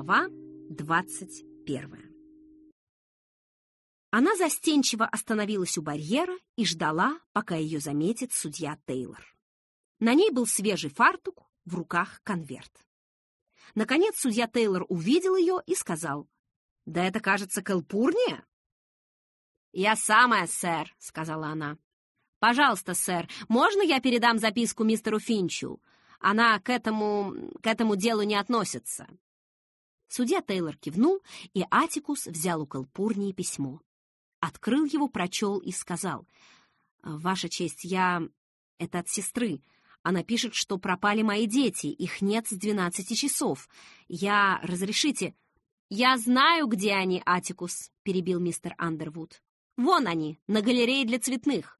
Глава 21 Она застенчиво остановилась у барьера и ждала, пока ее заметит судья Тейлор. На ней был свежий фартук, в руках конверт. Наконец судья Тейлор увидел ее и сказал, «Да это, кажется, Калпурния?» «Я самая, сэр», — сказала она. «Пожалуйста, сэр, можно я передам записку мистеру Финчу? Она к этому... к этому делу не относится». Судья Тейлор кивнул, и Атикус взял у Калпурнии письмо. Открыл его, прочел и сказал, «Ваша честь, я... это от сестры. Она пишет, что пропали мои дети, их нет с двенадцати часов. Я... разрешите...» «Я знаю, где они, Атикус», — перебил мистер Андервуд. «Вон они, на галерее для цветных.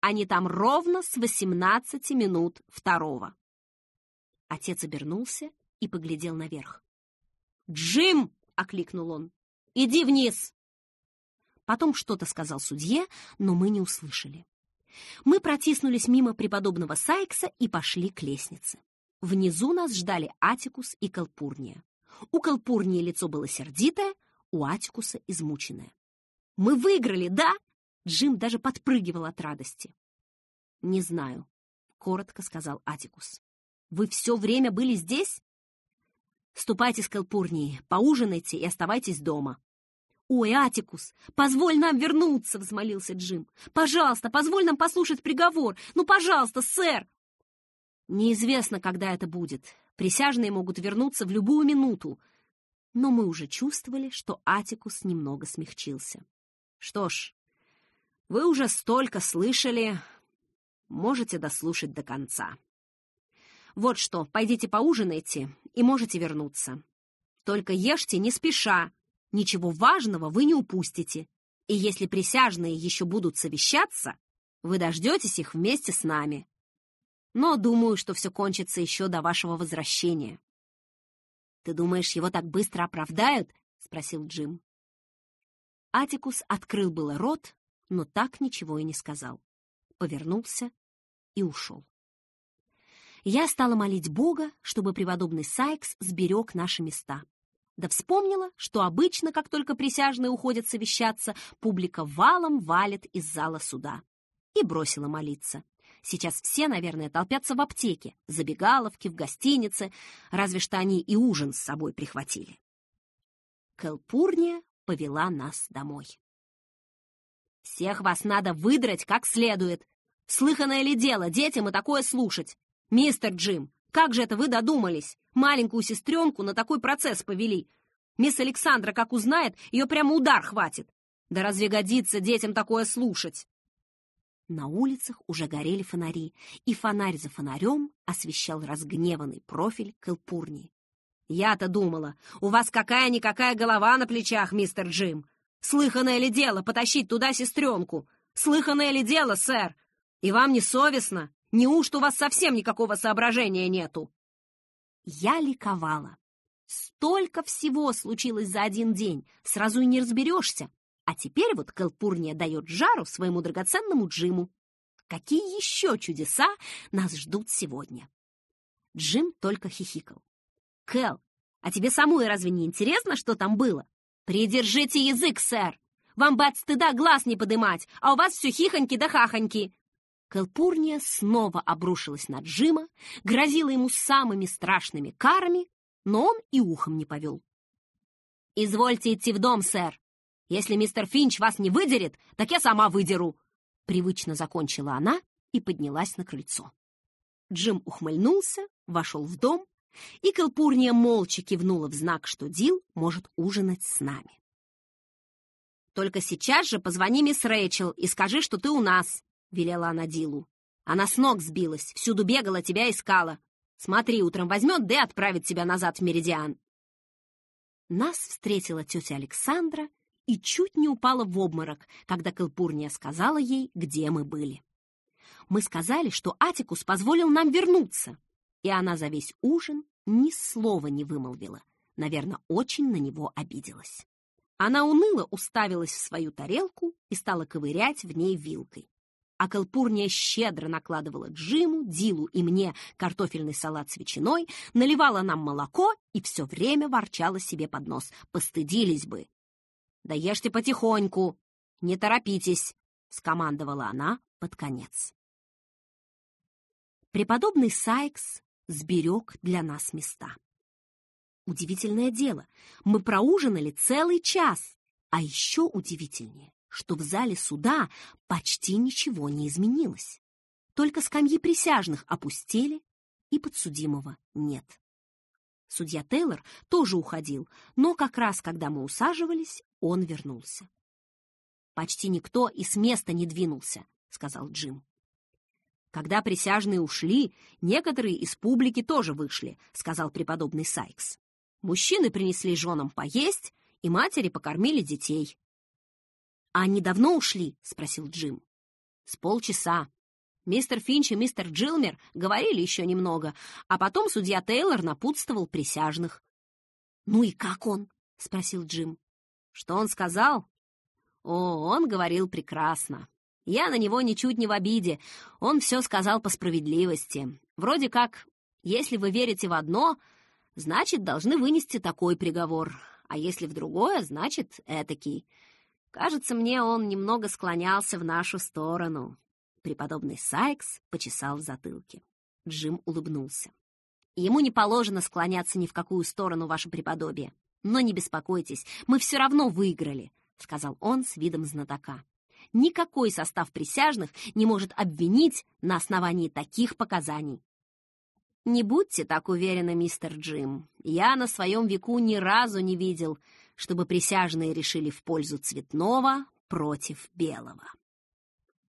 Они там ровно с восемнадцати минут второго». Отец обернулся и поглядел наверх. «Джим!» — окликнул он. «Иди вниз!» Потом что-то сказал судье, но мы не услышали. Мы протиснулись мимо преподобного Сайкса и пошли к лестнице. Внизу нас ждали Атикус и Калпурния. У Калпурнии лицо было сердитое, у Атикуса измученное. «Мы выиграли, да?» Джим даже подпрыгивал от радости. «Не знаю», — коротко сказал Атикус. «Вы все время были здесь?» Ступайте с Калпурнии, поужинайте и оставайтесь дома». «Ой, Атикус, позволь нам вернуться!» — взмолился Джим. «Пожалуйста, позволь нам послушать приговор! Ну, пожалуйста, сэр!» Неизвестно, когда это будет. Присяжные могут вернуться в любую минуту. Но мы уже чувствовали, что Атикус немного смягчился. Что ж, вы уже столько слышали, можете дослушать до конца. Вот что, пойдите поужинайте и можете вернуться. Только ешьте не спеша, ничего важного вы не упустите. И если присяжные еще будут совещаться, вы дождетесь их вместе с нами. Но думаю, что все кончится еще до вашего возвращения. «Ты думаешь, его так быстро оправдают?» — спросил Джим. Атикус открыл было рот, но так ничего и не сказал. Повернулся и ушел я стала молить Бога, чтобы преподобный Сайкс сберег наши места. Да вспомнила, что обычно, как только присяжные уходят совещаться, публика валом валит из зала суда. И бросила молиться. Сейчас все, наверное, толпятся в аптеке, забегаловке, в гостинице, разве что они и ужин с собой прихватили. Кэлпурния повела нас домой. «Всех вас надо выдрать как следует. Слыханное ли дело детям и такое слушать? «Мистер Джим, как же это вы додумались? Маленькую сестренку на такой процесс повели. Мисс Александра, как узнает, ее прямо удар хватит. Да разве годится детям такое слушать?» На улицах уже горели фонари, и фонарь за фонарем освещал разгневанный профиль Кэлпурни. «Я-то думала, у вас какая-никакая голова на плечах, мистер Джим. Слыханное ли дело потащить туда сестренку? Слыханное ли дело, сэр? И вам не совестно?» Неужто у вас совсем никакого соображения нету?» Я ликовала. Столько всего случилось за один день, сразу и не разберешься. А теперь вот Кэлпурния дает жару своему драгоценному Джиму. Какие еще чудеса нас ждут сегодня? Джим только хихикал. «Кэл, а тебе самой разве не интересно, что там было? Придержите язык, сэр! Вам бы от стыда глаз не подымать, а у вас все хихоньки да хахоньки!» Калпурния снова обрушилась на Джима, грозила ему самыми страшными карами, но он и ухом не повел. «Извольте идти в дом, сэр. Если мистер Финч вас не выдерет, так я сама выдеру!» Привычно закончила она и поднялась на крыльцо. Джим ухмыльнулся, вошел в дом, и Калпурния молча кивнула в знак, что Дил может ужинать с нами. «Только сейчас же позвони мисс Рэйчел и скажи, что ты у нас», — велела она Дилу. «Она с ног сбилась, всюду бегала, тебя искала. Смотри, утром возьмет, да и отправит тебя назад в Меридиан». Нас встретила тетя Александра и чуть не упала в обморок, когда Калпурния сказала ей, где мы были. Мы сказали, что Атикус позволил нам вернуться, и она за весь ужин ни слова не вымолвила. Наверное, очень на него обиделась. Она уныло уставилась в свою тарелку и стала ковырять в ней вилкой. А Калпурния щедро накладывала Джиму, Дилу и мне картофельный салат с ветчиной, наливала нам молоко и все время ворчала себе под нос. Постыдились бы. «Да ешьте потихоньку, не торопитесь», — скомандовала она под конец. Преподобный Сайкс сберег для нас места. Удивительное дело, мы проужинали целый час, а еще удивительнее, что в зале суда почти ничего не изменилось. Только скамьи присяжных опустели, и подсудимого нет. Судья Тейлор тоже уходил, но как раз когда мы усаживались, он вернулся. «Почти никто и с места не двинулся», — сказал Джим. «Когда присяжные ушли, некоторые из публики тоже вышли», — сказал преподобный Сайкс. «Мужчины принесли женам поесть, и матери покормили детей. «А они давно ушли?» — спросил Джим. «С полчаса. Мистер Финч и мистер Джилмер говорили еще немного, а потом судья Тейлор напутствовал присяжных». «Ну и как он?» — спросил Джим. «Что он сказал?» «О, он говорил прекрасно. Я на него ничуть не в обиде. Он все сказал по справедливости. Вроде как, если вы верите в одно, значит, должны вынести такой приговор, а если в другое, значит, этакий. Кажется, мне он немного склонялся в нашу сторону. Преподобный Сайкс почесал в затылке. Джим улыбнулся. Ему не положено склоняться ни в какую сторону, ваше преподобие. Но не беспокойтесь, мы все равно выиграли, сказал он с видом знатока. Никакой состав присяжных не может обвинить на основании таких показаний. Не будьте так уверены, мистер Джим. Я на своем веку ни разу не видел, чтобы присяжные решили в пользу цветного против белого.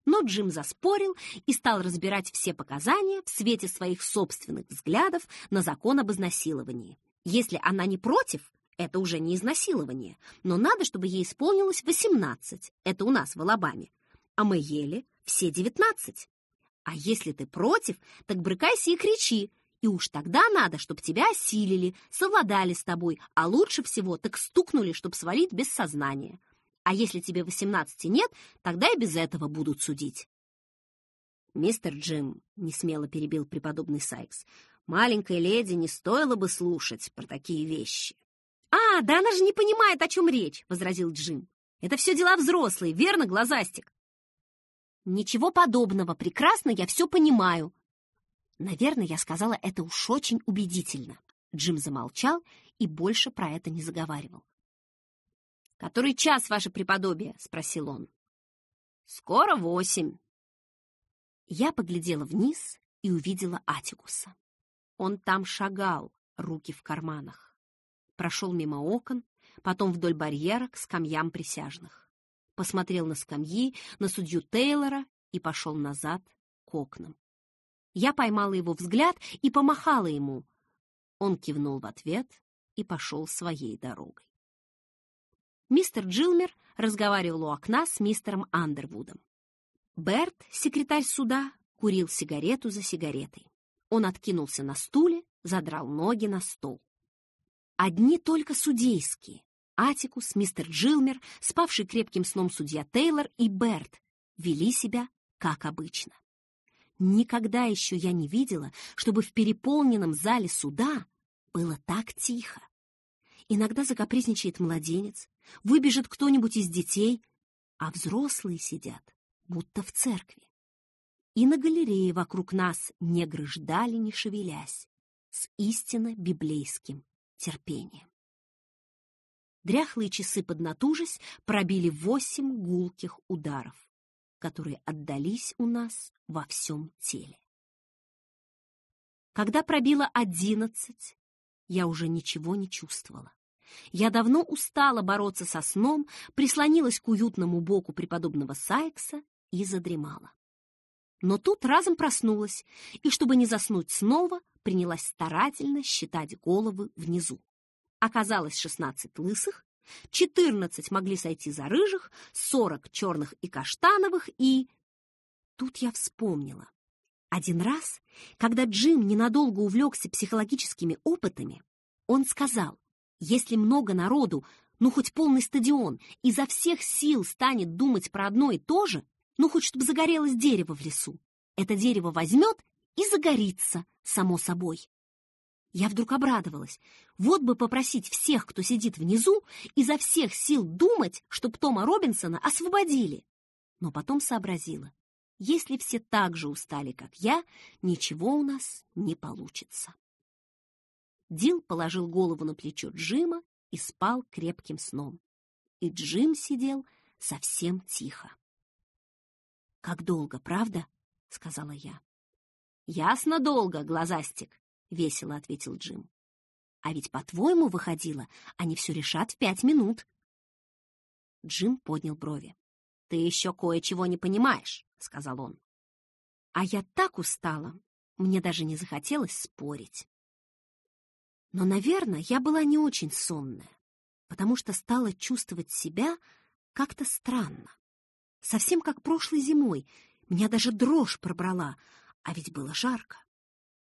Но Джим заспорил и стал разбирать все показания в свете своих собственных взглядов на закон об изнасиловании. Если она не против, это уже не изнасилование, но надо, чтобы ей исполнилось 18, это у нас в Алабаме, а мы ели все 19. А если ты против, так брыкайся и кричи, и уж тогда надо, чтобы тебя осилили, совладали с тобой, а лучше всего так стукнули, чтобы свалить без сознания. А если тебе 18 нет, тогда и без этого будут судить. «Мистер Джим», — несмело перебил преподобный Сайкс, «маленькой леди не стоило бы слушать про такие вещи». «А, да она же не понимает, о чем речь», — возразил Джим. «Это все дела взрослые, верно, глазастик?» «Ничего подобного, прекрасно я все понимаю», Наверное, я сказала это уж очень убедительно. Джим замолчал и больше про это не заговаривал. «Который час, ваше преподобие?» — спросил он. «Скоро восемь». Я поглядела вниз и увидела Атикуса. Он там шагал, руки в карманах. Прошел мимо окон, потом вдоль барьера к скамьям присяжных. Посмотрел на скамьи, на судью Тейлора и пошел назад к окнам. Я поймала его взгляд и помахала ему. Он кивнул в ответ и пошел своей дорогой. Мистер Джилмер разговаривал у окна с мистером Андервудом. Берт, секретарь суда, курил сигарету за сигаретой. Он откинулся на стуле, задрал ноги на стол. Одни только судейские. Атикус, мистер Джилмер, спавший крепким сном судья Тейлор и Берт вели себя как обычно. Никогда еще я не видела, чтобы в переполненном зале суда было так тихо. Иногда закапризничает младенец, выбежит кто-нибудь из детей, а взрослые сидят, будто в церкви. И на галерее вокруг нас негры ждали, не шевелясь, с истинно библейским терпением. Дряхлые часы, поднатужись, пробили восемь гулких ударов которые отдались у нас во всем теле. Когда пробило одиннадцать, я уже ничего не чувствовала. Я давно устала бороться со сном, прислонилась к уютному боку преподобного Сайкса и задремала. Но тут разом проснулась, и, чтобы не заснуть снова, принялась старательно считать головы внизу. Оказалось шестнадцать лысых, Четырнадцать могли сойти за рыжих, сорок черных и каштановых, и... Тут я вспомнила. Один раз, когда Джим ненадолго увлекся психологическими опытами, он сказал, если много народу, ну хоть полный стадион, изо всех сил станет думать про одно и то же, Ну, хоть чтобы загорелось дерево в лесу. Это дерево возьмет и загорится, само собой. Я вдруг обрадовалась. Вот бы попросить всех, кто сидит внизу, изо всех сил думать, чтоб Тома Робинсона освободили. Но потом сообразила. Если все так же устали, как я, ничего у нас не получится. Дил положил голову на плечо Джима и спал крепким сном. И Джим сидел совсем тихо. «Как долго, правда?» — сказала я. «Ясно долго, глазастик», — весело ответил Джим. «А ведь, по-твоему, выходило, они все решат в пять минут». Джим поднял брови. «Ты еще кое-чего не понимаешь», — сказал он. А я так устала, мне даже не захотелось спорить. Но, наверное, я была не очень сонная, потому что стала чувствовать себя как-то странно. Совсем как прошлой зимой. Меня даже дрожь пробрала, а ведь было жарко.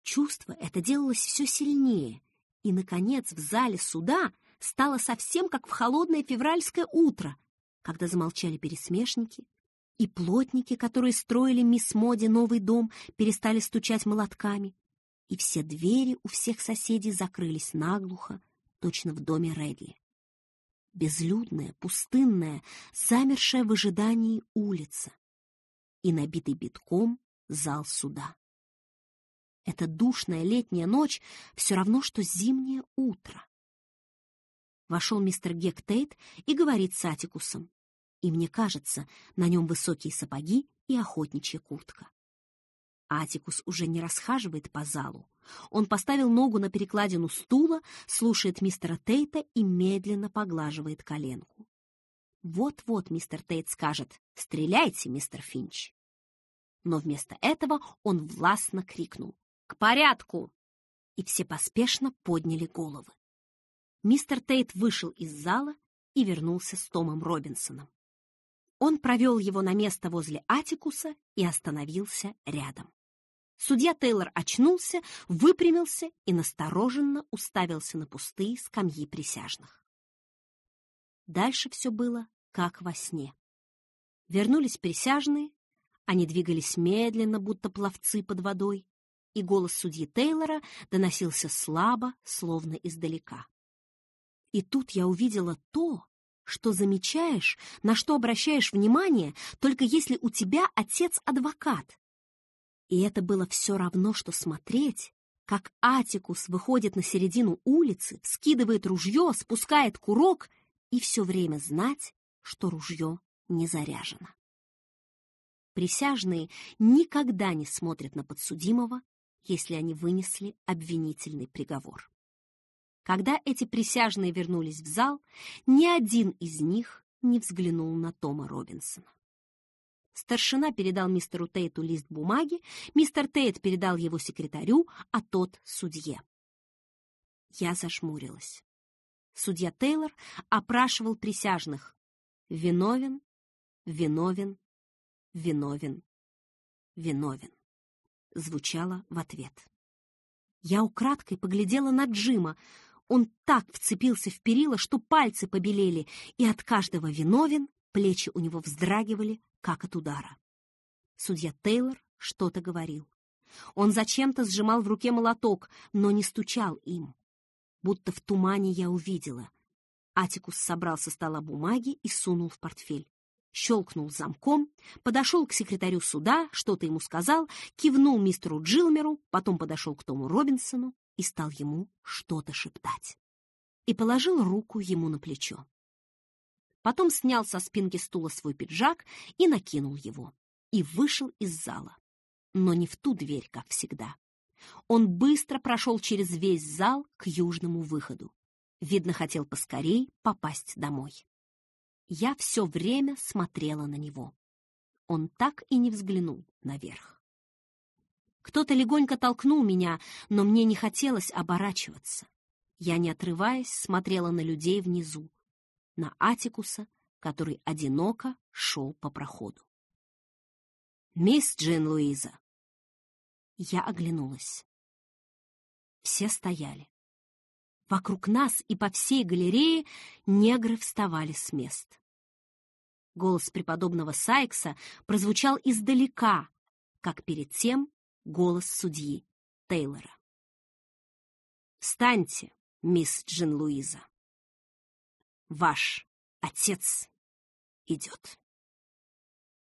Чувство это делалось все сильнее, и, наконец, в зале суда стало совсем как в холодное февральское утро, когда замолчали пересмешники, и плотники, которые строили мисс Моди новый дом, перестали стучать молотками, и все двери у всех соседей закрылись наглухо, точно в доме Редли. Безлюдная, пустынная, замершая в ожидании улица и набитый битком зал суда. Эта душная летняя ночь все равно, что зимнее утро. Вошел мистер Гектейт и говорит с Атикусом. И мне кажется, на нем высокие сапоги и охотничья куртка. Атикус уже не расхаживает по залу. Он поставил ногу на перекладину стула, слушает мистера Тейта и медленно поглаживает коленку. Вот-вот мистер Тейт скажет «Стреляйте, мистер Финч!» Но вместо этого он властно крикнул «К порядку!» И все поспешно подняли головы. Мистер Тейт вышел из зала и вернулся с Томом Робинсоном. Он провел его на место возле Атикуса и остановился рядом. Судья Тейлор очнулся, выпрямился и настороженно уставился на пустые скамьи присяжных. Дальше все было как во сне. Вернулись присяжные, они двигались медленно, будто пловцы под водой, и голос судьи Тейлора доносился слабо, словно издалека. И тут я увидела то, что замечаешь, на что обращаешь внимание, только если у тебя отец-адвокат. И это было все равно, что смотреть, как Атикус выходит на середину улицы, скидывает ружье, спускает курок и все время знать, что ружье не заряжено. Присяжные никогда не смотрят на подсудимого, если они вынесли обвинительный приговор. Когда эти присяжные вернулись в зал, ни один из них не взглянул на Тома Робинсона. Старшина передал мистеру Тейту лист бумаги, мистер Тейт передал его секретарю, а тот — судье. Я зашмурилась. Судья Тейлор опрашивал присяжных. Виновен, виновен, виновен, виновен. Звучало в ответ. Я украдкой поглядела на Джима. Он так вцепился в перила, что пальцы побелели, и от каждого виновен плечи у него вздрагивали, как от удара. Судья Тейлор что-то говорил. Он зачем-то сжимал в руке молоток, но не стучал им. Будто в тумане я увидела. Атикус собрал со стола бумаги и сунул в портфель. Щелкнул замком, подошел к секретарю суда, что-то ему сказал, кивнул мистеру Джилмеру, потом подошел к Тому Робинсону и стал ему что-то шептать. И положил руку ему на плечо. Потом снял со спинки стула свой пиджак и накинул его. И вышел из зала. Но не в ту дверь, как всегда. Он быстро прошел через весь зал к южному выходу. Видно, хотел поскорей попасть домой. Я все время смотрела на него. Он так и не взглянул наверх. Кто-то легонько толкнул меня, но мне не хотелось оборачиваться. Я, не отрываясь, смотрела на людей внизу, на Атикуса, который одиноко шел по проходу. «Мисс Джин Луиза!» Я оглянулась. Все стояли. Вокруг нас и по всей галерее негры вставали с мест. Голос преподобного Сайкса прозвучал издалека, как перед тем голос судьи Тейлора. «Встаньте, мисс Джин Луиза. Ваш отец идет».